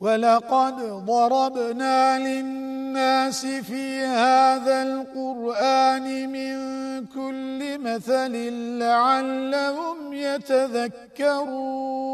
ولقد ضربنا للناس في هذا القرآن من كل مثل لعلهم يتذكرون.